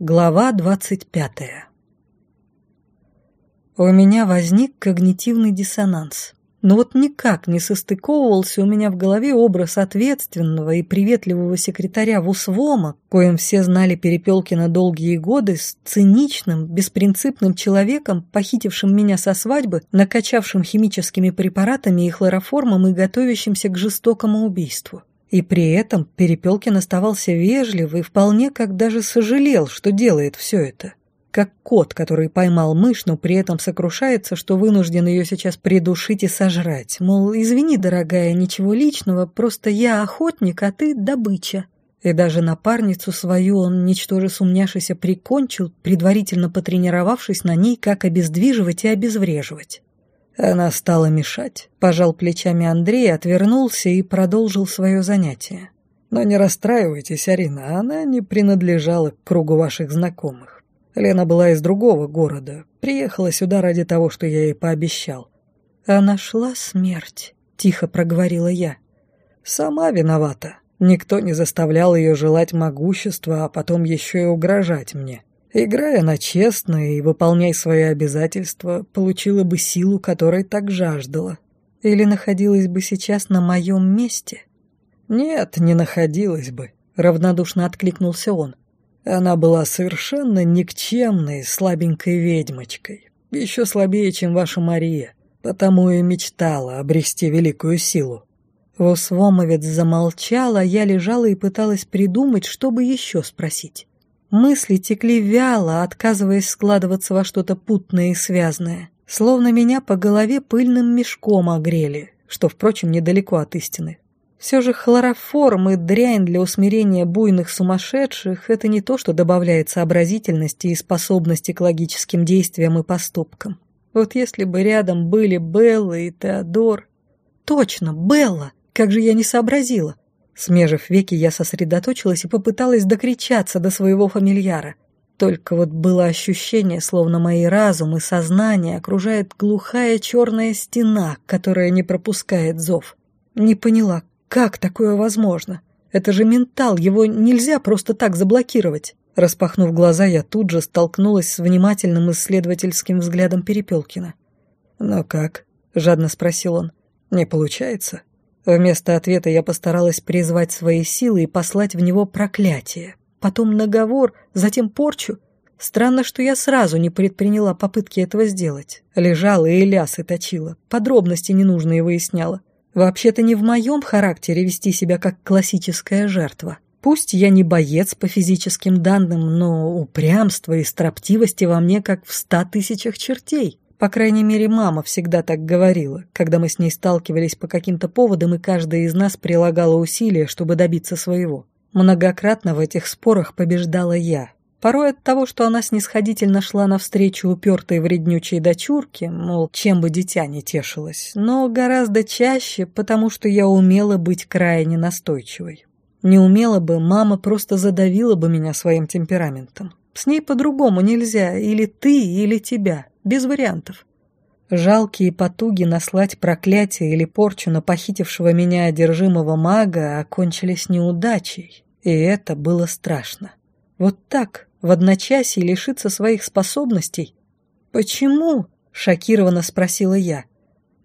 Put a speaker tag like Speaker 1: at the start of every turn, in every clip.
Speaker 1: Глава двадцать пятая У меня возник когнитивный диссонанс. Но вот никак не состыковывался у меня в голове образ ответственного и приветливого секретаря ВУСВОМа, коим все знали Перепелкина долгие годы, с циничным, беспринципным человеком, похитившим меня со свадьбы, накачавшим химическими препаратами и хлороформом и готовящимся к жестокому убийству. И при этом Перепелкин оставался вежлив и вполне как даже сожалел, что делает все это. Как кот, который поймал мышь, но при этом сокрушается, что вынужден ее сейчас придушить и сожрать. Мол, извини, дорогая, ничего личного, просто я охотник, а ты добыча. И даже напарницу свою он, ничтоже сумняшися, прикончил, предварительно потренировавшись на ней, как обездвиживать и обезвреживать. Она стала мешать. Пожал плечами Андрей, отвернулся и продолжил свое занятие. Но не расстраивайтесь, Арина, она не принадлежала к кругу ваших знакомых. Лена была из другого города, приехала сюда ради того, что я ей пообещал. А нашла смерть, тихо проговорила я. Сама виновата. Никто не заставлял ее желать могущества, а потом еще и угрожать мне. Играя на честно и выполняя свои обязательства, получила бы силу, которой так жаждала. Или находилась бы сейчас на моем месте? Нет, не находилась бы, равнодушно откликнулся он. Она была совершенно никчемной, слабенькой ведьмочкой. Еще слабее, чем ваша Мария. Потому и мечтала обрести великую силу. Восвомовец замолчал, а я лежала и пыталась придумать, чтобы еще спросить. Мысли текли вяло, отказываясь складываться во что-то путное и связное. Словно меня по голове пыльным мешком огрели, что, впрочем, недалеко от истины. Все же хлороформ и дрянь для усмирения буйных сумасшедших – это не то, что добавляет сообразительности и способности к логическим действиям и поступкам. Вот если бы рядом были Белла и Теодор... Точно, Белла! Как же я не сообразила! Смежив веки, я сосредоточилась и попыталась докричаться до своего фамильяра. Только вот было ощущение, словно мои разум и сознание окружает глухая черная стена, которая не пропускает зов. Не поняла, как такое возможно? Это же ментал, его нельзя просто так заблокировать. Распахнув глаза, я тут же столкнулась с внимательным исследовательским взглядом Перепелкина. «Ну как?» — жадно спросил он. «Не получается?» Вместо ответа я постаралась призвать свои силы и послать в него проклятие. Потом наговор, затем порчу. Странно, что я сразу не предприняла попытки этого сделать. Лежала и лясы точила, подробности ненужные выясняла. Вообще-то не в моем характере вести себя как классическая жертва. Пусть я не боец по физическим данным, но упрямство и строптивости во мне как в ста тысячах чертей. По крайней мере, мама всегда так говорила, когда мы с ней сталкивались по каким-то поводам, и каждая из нас прилагала усилия, чтобы добиться своего. Многократно в этих спорах побеждала я. Порой от того, что она снисходительно шла навстречу упертой вреднючей дочурке, мол, чем бы дитя не тешилось, но гораздо чаще, потому что я умела быть крайне настойчивой. Не умела бы, мама просто задавила бы меня своим темпераментом. С ней по-другому нельзя, или ты, или тебя без вариантов. Жалкие потуги наслать проклятие или порчу на похитившего меня одержимого мага окончились неудачей, и это было страшно. Вот так, в одночасье лишиться своих способностей? «Почему?» — шокированно спросила я.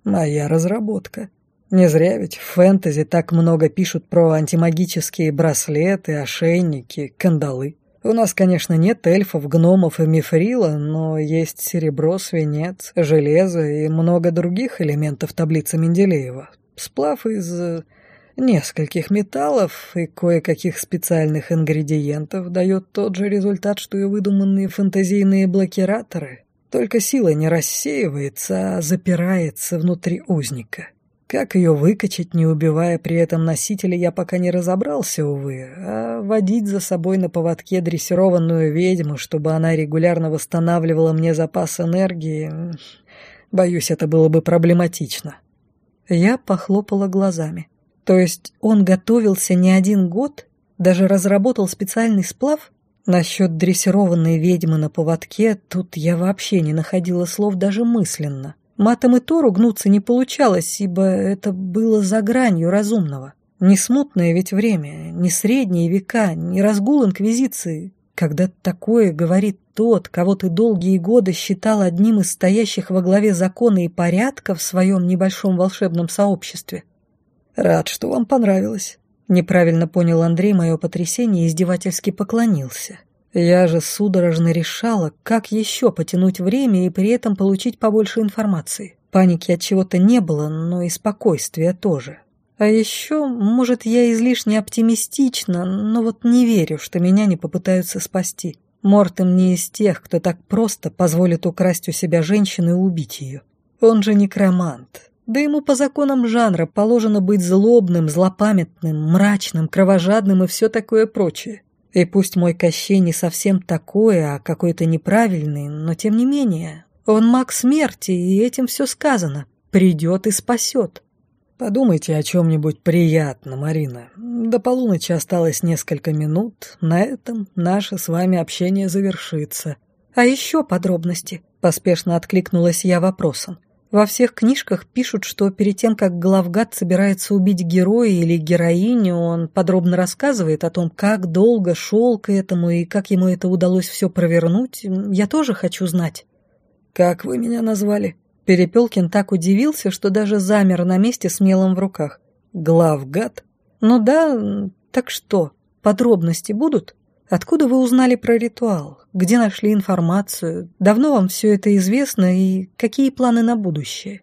Speaker 1: «Моя разработка. Не зря ведь в фэнтези так много пишут про антимагические браслеты, ошейники, кандалы. У нас, конечно, нет эльфов, гномов и мифрила, но есть серебро, свинец, железо и много других элементов таблицы Менделеева. Сплав из э, нескольких металлов и кое-каких специальных ингредиентов дает тот же результат, что и выдуманные фантазийные блокираторы. Только сила не рассеивается, а запирается внутри узника. Как ее выкачать, не убивая при этом носителя, я пока не разобрался, увы. А водить за собой на поводке дрессированную ведьму, чтобы она регулярно восстанавливала мне запас энергии, боюсь, это было бы проблематично. Я похлопала глазами. То есть он готовился не один год, даже разработал специальный сплав? Насчет дрессированной ведьмы на поводке тут я вообще не находила слов даже мысленно. Матом и то ругнуться не получалось, ибо это было за гранью разумного. Не смутное ведь время, не средние века, не разгул инквизиции. Когда такое говорит тот, кого ты долгие годы считал одним из стоящих во главе закона и порядка в своем небольшом волшебном сообществе. «Рад, что вам понравилось», — неправильно понял Андрей мое потрясение и издевательски поклонился. Я же судорожно решала, как еще потянуть время и при этом получить побольше информации. Паники от чего-то не было, но и спокойствия тоже. А еще, может, я излишне оптимистична, но вот не верю, что меня не попытаются спасти. Мортем не из тех, кто так просто позволит украсть у себя женщину и убить ее. Он же некромант. Да ему по законам жанра положено быть злобным, злопамятным, мрачным, кровожадным и все такое прочее. И пусть мой Кощей не совсем такой, а какой-то неправильный, но тем не менее, он маг смерти, и этим все сказано. Придет и спасет. Подумайте о чем-нибудь приятном, Марина. До полуночи осталось несколько минут. На этом наше с вами общение завершится. А еще подробности, поспешно откликнулась я вопросом. Во всех книжках пишут, что перед тем, как главгад собирается убить героя или героиню, он подробно рассказывает о том, как долго шел к этому и как ему это удалось все провернуть. Я тоже хочу знать. «Как вы меня назвали?» Перепелкин так удивился, что даже замер на месте с мелом в руках. «Главгад?» «Ну да, так что, подробности будут?» Откуда вы узнали про ритуал? Где нашли информацию? Давно вам все это известно и какие планы на будущее?»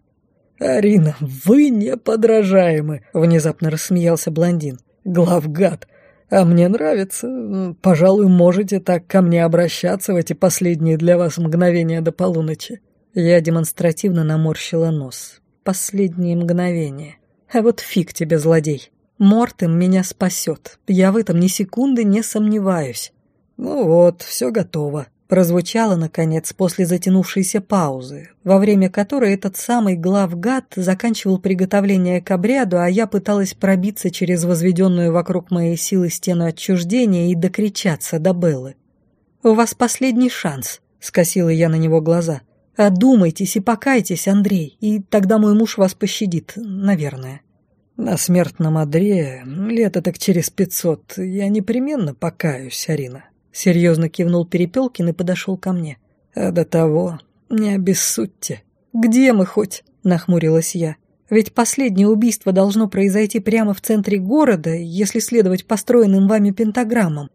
Speaker 2: «Арина, вы неподражаемы!» — внезапно рассмеялся блондин. «Главгад! А мне нравится. Пожалуй, можете так ко мне обращаться в эти последние для вас мгновения до полуночи».
Speaker 1: Я демонстративно наморщила нос. Последние мгновения. А вот фиг тебе, злодей. Мортем меня спасет. Я в этом ни секунды не сомневаюсь.
Speaker 2: Ну вот, все готово.
Speaker 1: Прозвучало, наконец, после затянувшейся паузы, во время которой этот самый главгад заканчивал приготовление к обряду, а я пыталась пробиться через возведенную вокруг моей силы стену отчуждения и докричаться до Беллы. «У вас последний шанс», — скосила я на него глаза. «Одумайтесь и покайтесь, Андрей, и тогда мой муж вас пощадит, наверное».
Speaker 2: На смертном одре лето так через пятьсот я непременно покаюсь, Арина. Серьезно кивнул Перепелкин и подошел ко мне. А до того не обессудьте.
Speaker 1: Где мы хоть? Нахмурилась я. Ведь последнее убийство должно произойти прямо в центре города, если следовать построенным вами пентаграммам.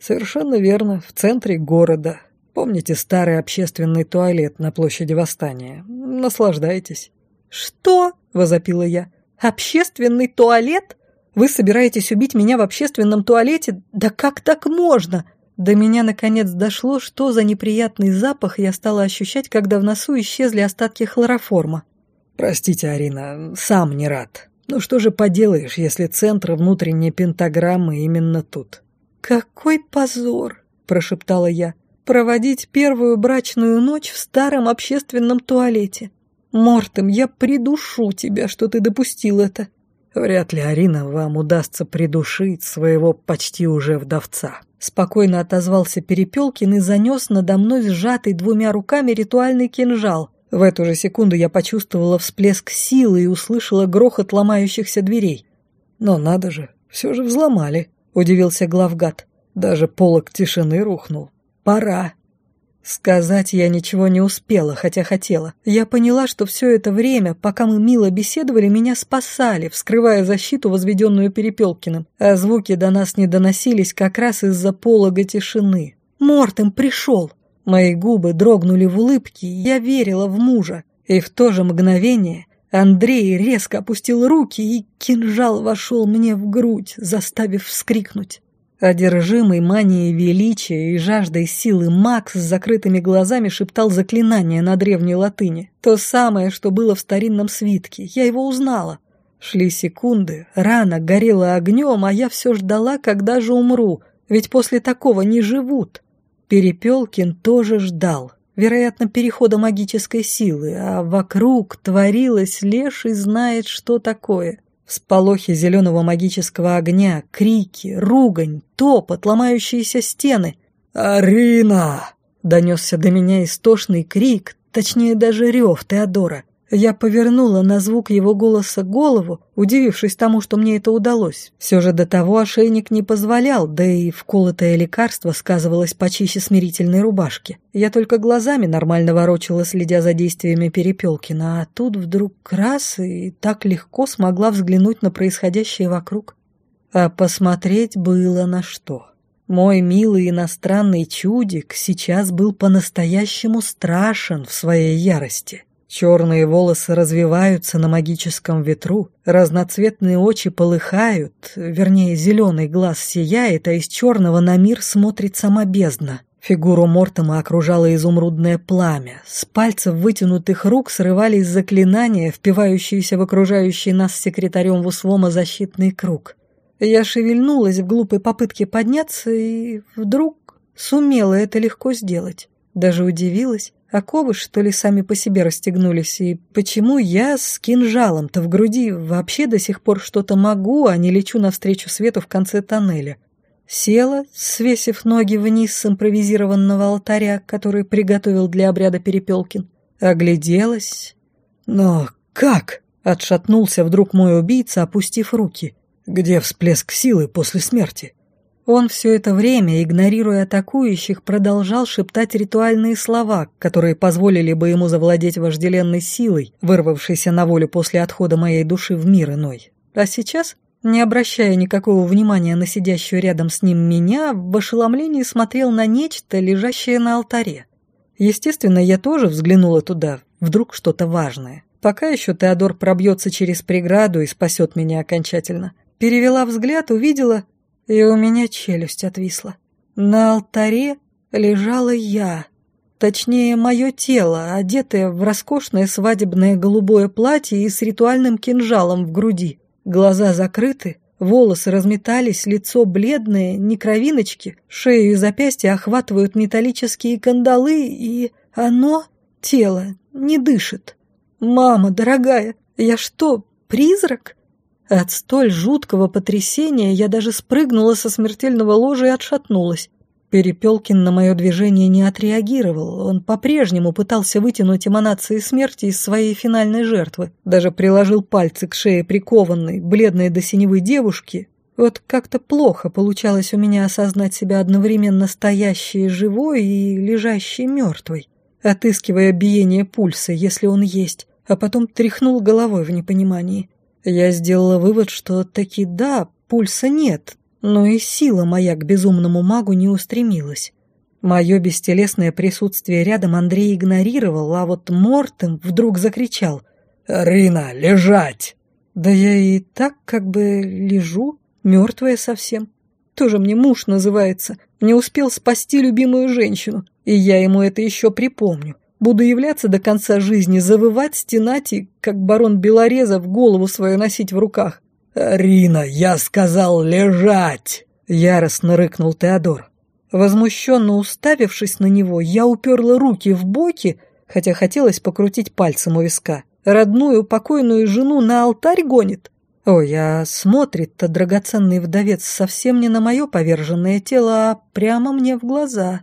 Speaker 2: Совершенно верно, в центре города. Помните старый общественный туалет на площади Восстания? Наслаждайтесь.
Speaker 1: Что? возопила я. Общественный туалет? Вы собираетесь убить меня в общественном туалете? Да как так можно? До меня наконец дошло, что за неприятный запах я стала ощущать, когда в носу исчезли остатки хлороформа.
Speaker 2: Простите, Арина, сам не рад. Ну что же поделаешь, если центр внутренней пентаграммы именно тут?
Speaker 1: Какой позор, прошептала я. Проводить первую брачную ночь в старом общественном туалете. Мортем, я придушу тебя, что ты допустил это.
Speaker 2: Вряд ли, Арина, вам удастся придушить своего почти уже вдовца.
Speaker 1: Спокойно отозвался Перепелкин и занес надо мной сжатый двумя руками ритуальный кинжал. В эту же секунду я почувствовала всплеск силы и услышала грохот ломающихся дверей.
Speaker 2: «Но надо же, все же взломали», — удивился главгад. «Даже полок тишины рухнул. Пора».
Speaker 1: Сказать я ничего не успела, хотя хотела. Я поняла, что все это время, пока мы мило беседовали, меня спасали, вскрывая защиту, возведенную Перепелкиным, а звуки до нас не доносились как раз из-за полога тишины. Мортем пришел. Мои губы дрогнули в улыбке, я верила в мужа. И в то же мгновение Андрей резко опустил руки, и кинжал вошел мне в грудь, заставив вскрикнуть. Одержимый манией величия и жаждой силы Макс с закрытыми глазами шептал заклинание на древней латыни. То самое, что было в старинном свитке. Я его узнала. Шли секунды, рана горела огнем, а я все ждала, когда же умру, ведь после такого не живут. Перепелкин тоже ждал, вероятно, перехода магической силы, а вокруг творилось леший знает, что такое. Всполохи зеленого магического огня, крики, ругань, топот, ломающиеся стены.
Speaker 2: «Арина!»
Speaker 1: — донесся до меня истошный крик, точнее даже рев Теодора. Я повернула на звук его голоса голову, удивившись тому, что мне это удалось. Все же до того ошейник не позволял, да и вколотое лекарство сказывалось почище смирительной рубашки. Я только глазами нормально ворочала, следя за действиями Перепелкина, а тут вдруг раз и так легко смогла взглянуть на происходящее вокруг. А посмотреть было на что. Мой милый иностранный чудик сейчас был по-настоящему страшен в своей ярости. Черные волосы развиваются на магическом ветру, разноцветные очи полыхают, вернее, зеленый глаз сияет, а из черного на мир смотрит сама бездна. Фигуру Мортома окружало изумрудное пламя. С пальцев вытянутых рук срывались заклинания, впивающиеся в окружающий нас секретарем Вусвома защитный круг. Я шевельнулась в глупой попытке подняться и вдруг сумела это легко сделать. Даже удивилась. Оковы, что ли, сами по себе расстегнулись, и почему я с кинжалом-то в груди вообще до сих пор что-то могу, а не лечу навстречу свету в конце тоннеля? Села, свесив ноги вниз с импровизированного алтаря, который приготовил для обряда Перепелкин. Огляделась. Но как? Отшатнулся вдруг мой убийца, опустив руки. Где всплеск силы после смерти? Он все это время, игнорируя атакующих, продолжал шептать ритуальные слова, которые позволили бы ему завладеть вожделенной силой, вырвавшейся на волю после отхода моей души в мир иной. А сейчас, не обращая никакого внимания на сидящую рядом с ним меня, в ошеломлении смотрел на нечто, лежащее на алтаре. Естественно, я тоже взглянула туда, вдруг что-то важное. Пока еще Теодор пробьется через преграду и спасет меня окончательно. Перевела взгляд, увидела и у меня челюсть отвисла. На алтаре лежала я, точнее, мое тело, одетое в роскошное свадебное голубое платье и с ритуальным кинжалом в груди. Глаза закрыты, волосы разметались, лицо бледное, не кровиночки, шею и запястья охватывают металлические кандалы, и оно, тело, не дышит. «Мама, дорогая, я что, призрак?» От столь жуткого потрясения я даже спрыгнула со смертельного ложа и отшатнулась. Перепелкин на мое движение не отреагировал, он по-прежнему пытался вытянуть эманации смерти из своей финальной жертвы, даже приложил пальцы к шее прикованной, бледной до синевы девушки. Вот как-то плохо получалось у меня осознать себя одновременно стоящей живой и лежащей мертвой, отыскивая биение пульса, если он есть, а потом тряхнул головой в непонимании. Я сделала вывод, что таки да, пульса нет, но и сила моя к безумному магу не устремилась. Мое бестелесное присутствие рядом Андрей игнорировал, а вот Мортем вдруг закричал «Рина, лежать!» Да я и так как бы лежу, мертвая совсем. Тоже мне муж называется, не успел спасти любимую женщину, и я ему это еще припомню. Буду являться до конца жизни, завывать, стенать и, как барон Белорезов, голову свою носить в руках. «Рина, я сказал лежать!» — яростно рыкнул Теодор. Возмущенно уставившись на него, я уперла руки в боки, хотя хотелось покрутить пальцем у виска. Родную покойную жену на алтарь гонит? Ой, а смотрит-то драгоценный вдовец совсем не на мое поверженное тело, а прямо мне в глаза.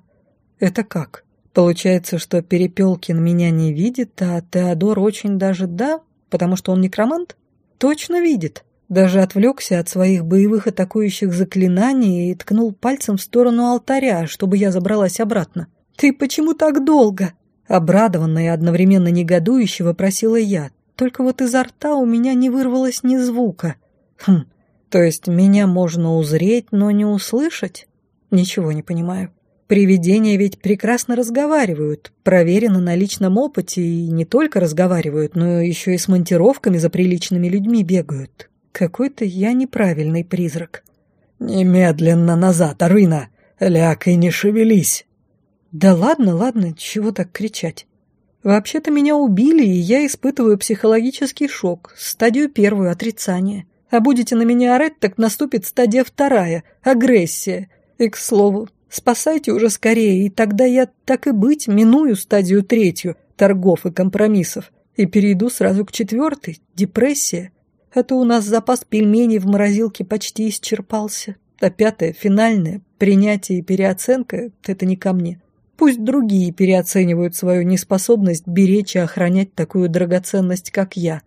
Speaker 1: Это как? Получается, что Перепелкин меня не видит, а Теодор очень даже да, потому что он некромант? Точно видит. Даже отвлекся от своих боевых атакующих заклинаний и ткнул пальцем в сторону алтаря, чтобы я забралась обратно. «Ты почему так долго?» Обрадованная и одновременно негодующе вопросила я. Только вот изо рта у меня не вырвалось ни звука. Хм, то есть меня можно узреть, но не услышать? Ничего не понимаю. Привидения ведь прекрасно разговаривают, проверено на личном опыте, и не только разговаривают, но еще и с монтировками за приличными людьми бегают. Какой-то я неправильный призрак. «Немедленно назад, Арына! Ляг и не шевелись!» «Да ладно, ладно, чего так кричать?» «Вообще-то меня убили, и я испытываю психологический шок, стадию первую отрицания. А будете на меня орать, так наступит стадия вторая – агрессия. И, к слову, Спасайте уже скорее, и тогда я, так и быть, миную стадию третью, торгов и компромиссов, и перейду сразу к четвертой, депрессия. А то у нас запас пельменей в морозилке почти исчерпался. А пятое, финальное, принятие и переоценка – это не ко мне. Пусть другие переоценивают свою неспособность беречь и охранять такую драгоценность, как я.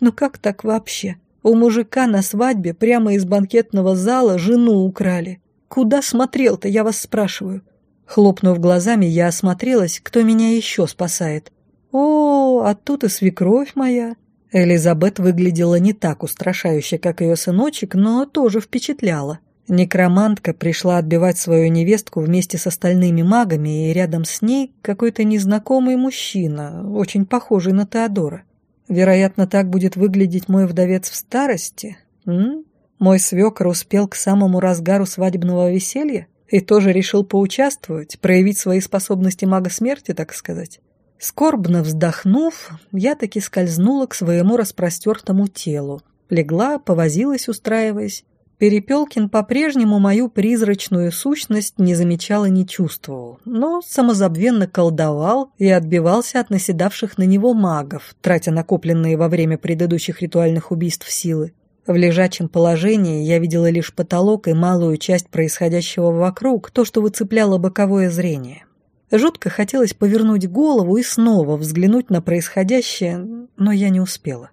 Speaker 1: Но как так вообще? У мужика на свадьбе прямо из банкетного зала жену украли. Куда смотрел-то, я вас спрашиваю? Хлопнув глазами, я осмотрелась, кто меня еще спасает. О, а тут и свекровь моя. Элизабет выглядела не так устрашающе, как ее сыночек, но тоже впечатляла. Некромантка пришла отбивать свою невестку вместе с остальными магами, и рядом с ней какой-то незнакомый мужчина, очень похожий на Теодора. Вероятно, так будет выглядеть мой вдовец в старости. М? Мой свекр успел к самому разгару свадебного веселья и тоже решил поучаствовать, проявить свои способности мага смерти, так сказать. Скорбно вздохнув, я таки скользнула к своему распростертому телу. Легла, повозилась, устраиваясь, Перепелкин по-прежнему мою призрачную сущность не замечал и не чувствовал, но самозабвенно колдовал и отбивался от наседавших на него магов, тратя накопленные во время предыдущих ритуальных убийств силы. В лежачем положении я видела лишь потолок и малую часть происходящего вокруг, то, что выцепляло боковое зрение. Жутко хотелось повернуть голову и снова взглянуть на происходящее, но я не успела.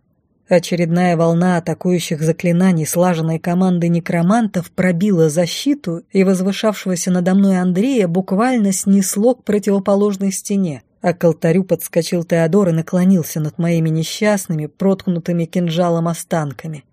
Speaker 1: Очередная волна атакующих заклинаний слаженной команды некромантов пробила защиту, и возвышавшегося надо мной Андрея буквально снесло к противоположной стене, а к алтарю подскочил Теодор и наклонился над моими несчастными, проткнутыми кинжалом останками.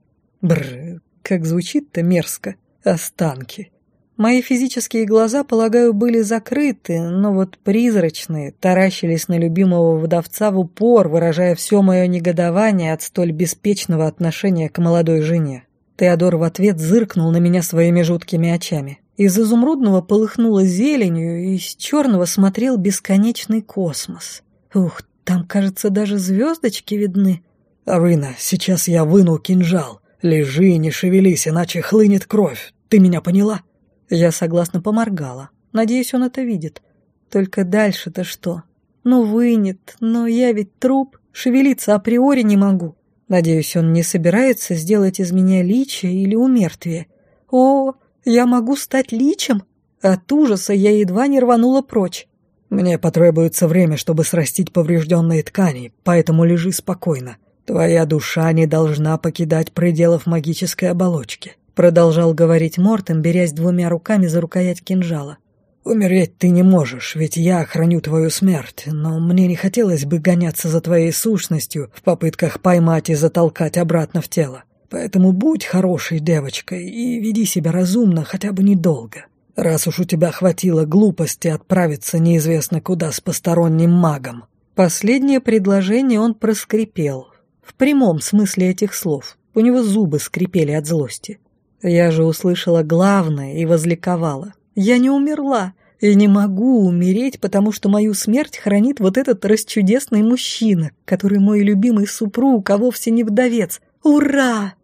Speaker 1: Бррр, как звучит-то мерзко. Останки. Мои физические глаза, полагаю, были закрыты, но вот призрачные таращились на любимого вдовца в упор, выражая все мое негодование от столь беспечного отношения к молодой жене. Теодор в ответ зыркнул на меня своими жуткими очами. Из изумрудного полыхнуло зеленью, и из черного смотрел бесконечный космос. Ух, там, кажется, даже звездочки видны.
Speaker 2: «Арина, сейчас я выну кинжал. Лежи, не шевелись, иначе хлынет кровь. Ты меня поняла?»
Speaker 1: Я согласно поморгала. Надеюсь, он это видит. Только дальше-то что? Ну, вынет, но я ведь труп, шевелиться априори не могу. Надеюсь, он не собирается сделать из меня лича или умертвие. О, я могу стать личем? От ужаса я едва не рванула прочь.
Speaker 2: Мне потребуется время, чтобы срастить поврежденные ткани, поэтому лежи спокойно. Твоя душа не должна покидать пределов магической оболочки. Продолжал говорить Мортон, берясь двумя руками за рукоять кинжала. «Умереть ты не можешь, ведь я храню твою смерть, но мне не хотелось бы гоняться за твоей сущностью в попытках поймать и затолкать обратно в тело. Поэтому будь хорошей девочкой и веди себя разумно хотя бы недолго. Раз уж у тебя хватило глупости отправиться неизвестно куда с посторонним магом».
Speaker 1: Последнее предложение он проскрипел. В прямом смысле этих слов. У него зубы скрипели от злости. Я же услышала главное и возликовала. Я не умерла и не могу умереть, потому что мою смерть хранит вот этот расчудесный мужчина, который мой любимый супруг, а вовсе не вдовец. Ура!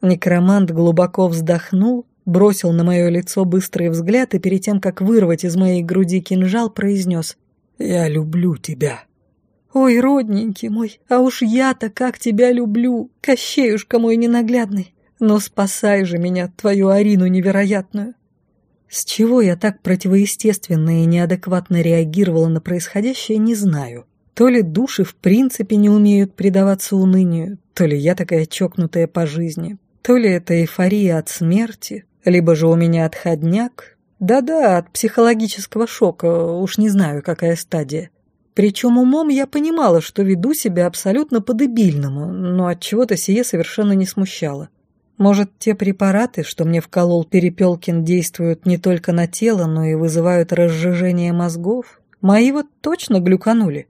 Speaker 1: Некромант глубоко вздохнул, бросил на мое лицо быстрый взгляд и перед тем, как вырвать из моей груди кинжал, произнес
Speaker 2: «Я люблю тебя».
Speaker 1: «Ой, родненький мой, а уж я-то как тебя люблю, Кощеюшка мой ненаглядный!» Но спасай же меня, твою Арину невероятную. С чего я так противоестественно и неадекватно реагировала на происходящее, не знаю. То ли души в принципе не умеют предаваться унынию, то ли я такая чокнутая по жизни, то ли это эйфория от смерти, либо же у меня отходняк. Да-да, от психологического шока, уж не знаю, какая стадия. Причем умом я понимала, что веду себя абсолютно по-дебильному, но от чего то сие совершенно не смущало. Может, те препараты, что мне вколол Перепелкин, действуют не только на тело, но и вызывают разжижение мозгов? Мои вот точно глюканули.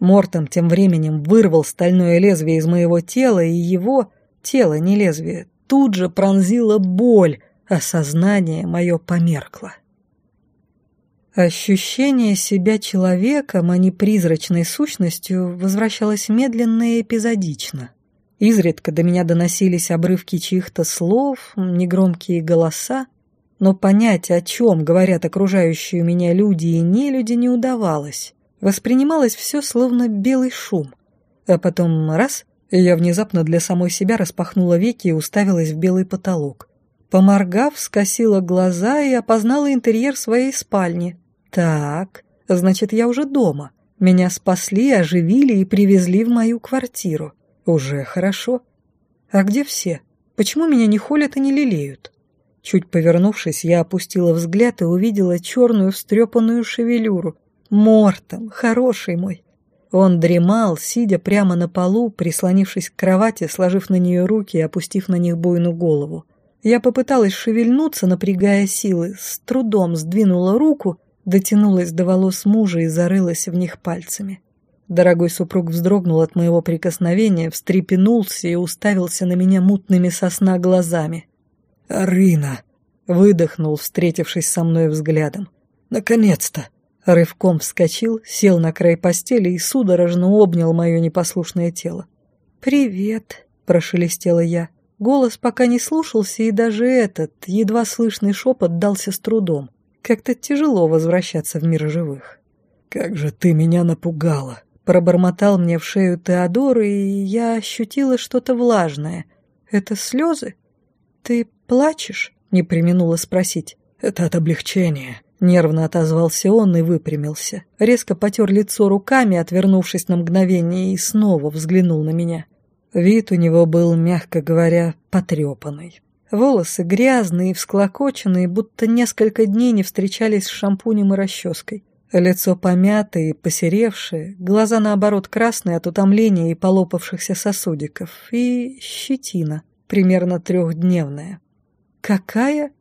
Speaker 1: Мортом тем временем вырвал стальное лезвие из моего тела, и его, тело, не лезвие, тут же пронзила боль, а сознание мое померкло. Ощущение себя человеком, а не призрачной сущностью, возвращалось медленно и эпизодично. Изредка до меня доносились обрывки чьих-то слов, негромкие голоса, но понять, о чем говорят окружающие меня люди и нелюди, не удавалось. Воспринималось все словно белый шум. А потом раз, и я внезапно для самой себя распахнула веки и уставилась в белый потолок. Поморгав, скосила глаза и опознала интерьер своей спальни. Так, Значит, я уже дома. Меня спасли, оживили и привезли в мою квартиру. Уже хорошо. А где все? Почему меня не холят и не лелеют? Чуть повернувшись, я опустила взгляд и увидела черную встрепанную шевелюру. Мортом, хороший мой. Он дремал, сидя прямо на полу, прислонившись к кровати, сложив на нее руки и опустив на них буйную голову. Я попыталась шевельнуться, напрягая силы, с трудом сдвинула руку дотянулась до волос мужа и зарылась в них пальцами. Дорогой супруг вздрогнул от моего прикосновения, встрепенулся и уставился на меня мутными сосна глазами.
Speaker 2: «Арина!» — выдохнул, встретившись со мной взглядом. «Наконец-то!» Рывком вскочил, сел на край постели и судорожно обнял мое непослушное тело.
Speaker 1: «Привет!» — прошелестела я. Голос пока не слушался, и даже этот, едва слышный шепот дался с трудом. Как-то тяжело возвращаться в мир живых.
Speaker 2: «Как же ты меня напугала!»
Speaker 1: Пробормотал мне в шею Теодор, и я ощутила что-то влажное. «Это слезы? Ты плачешь?» — не применула спросить.
Speaker 2: «Это от облегчения», —
Speaker 1: нервно отозвался он и выпрямился. Резко потер лицо руками, отвернувшись на мгновение, и снова взглянул на меня. Вид у него был, мягко говоря, потрепанный. Волосы грязные и всклокоченные, будто несколько дней не встречались с шампунем и расческой. Лицо помятое и посеревшее, глаза, наоборот, красные от утомления и полопавшихся сосудиков, и щетина, примерно трехдневная. «Какая?»